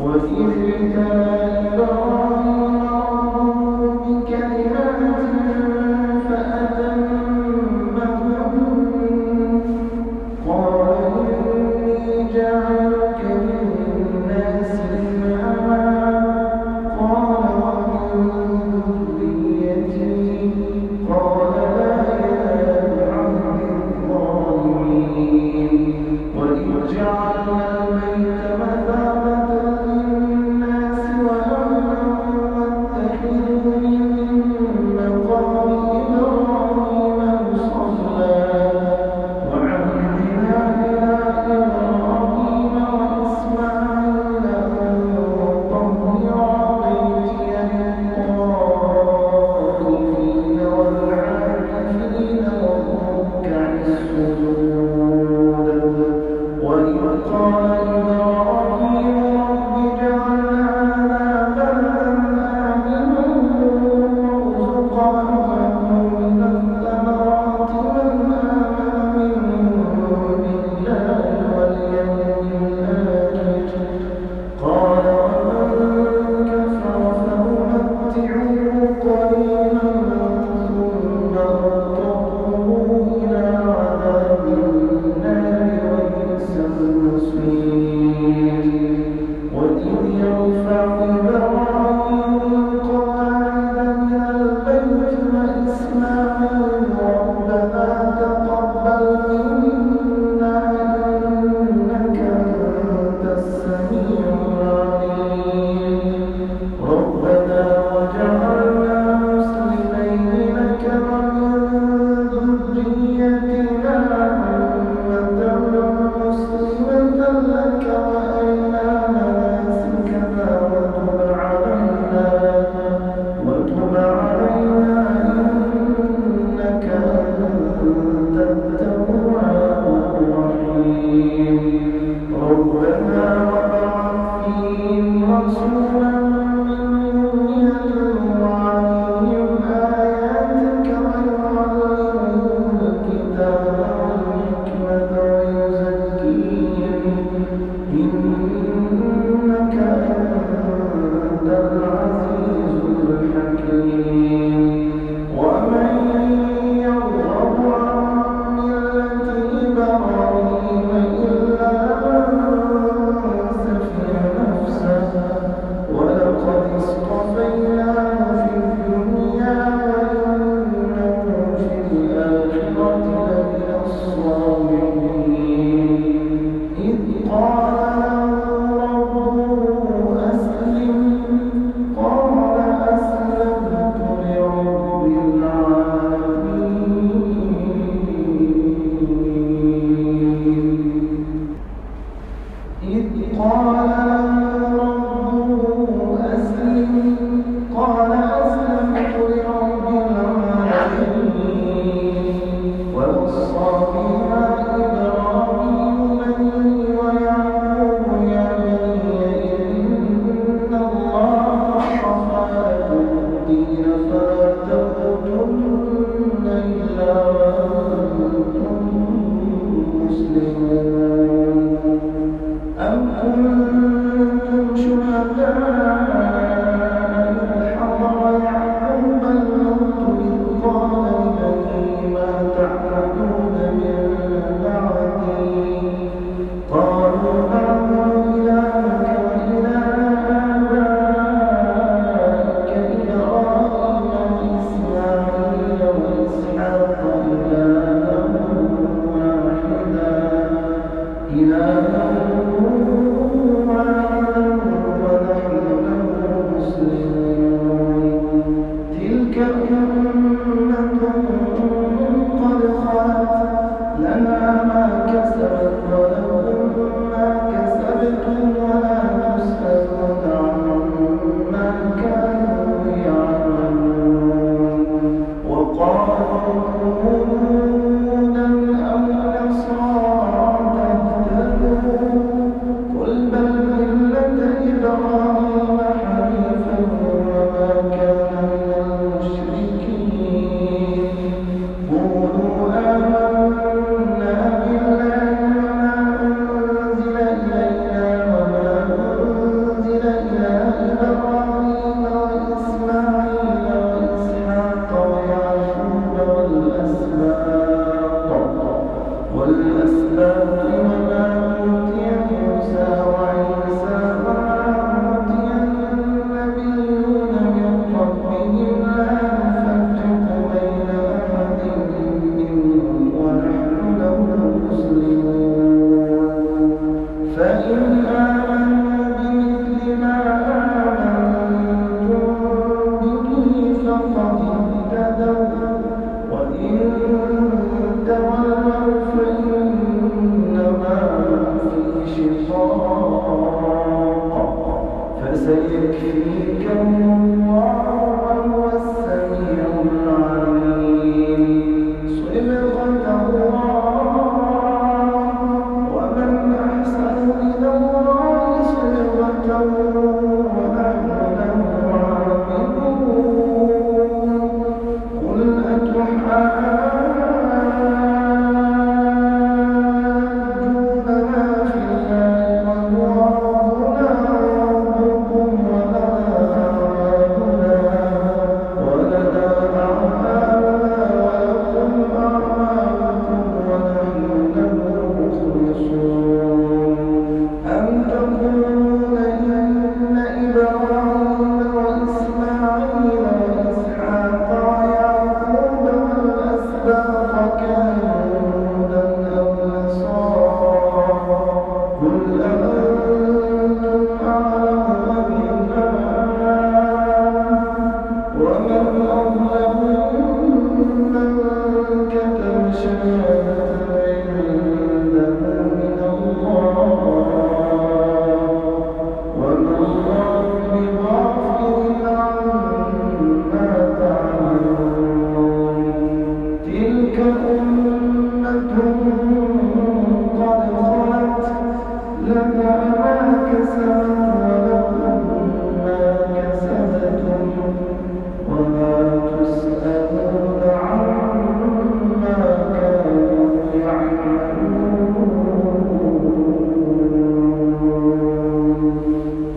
وإذ والأسباب وما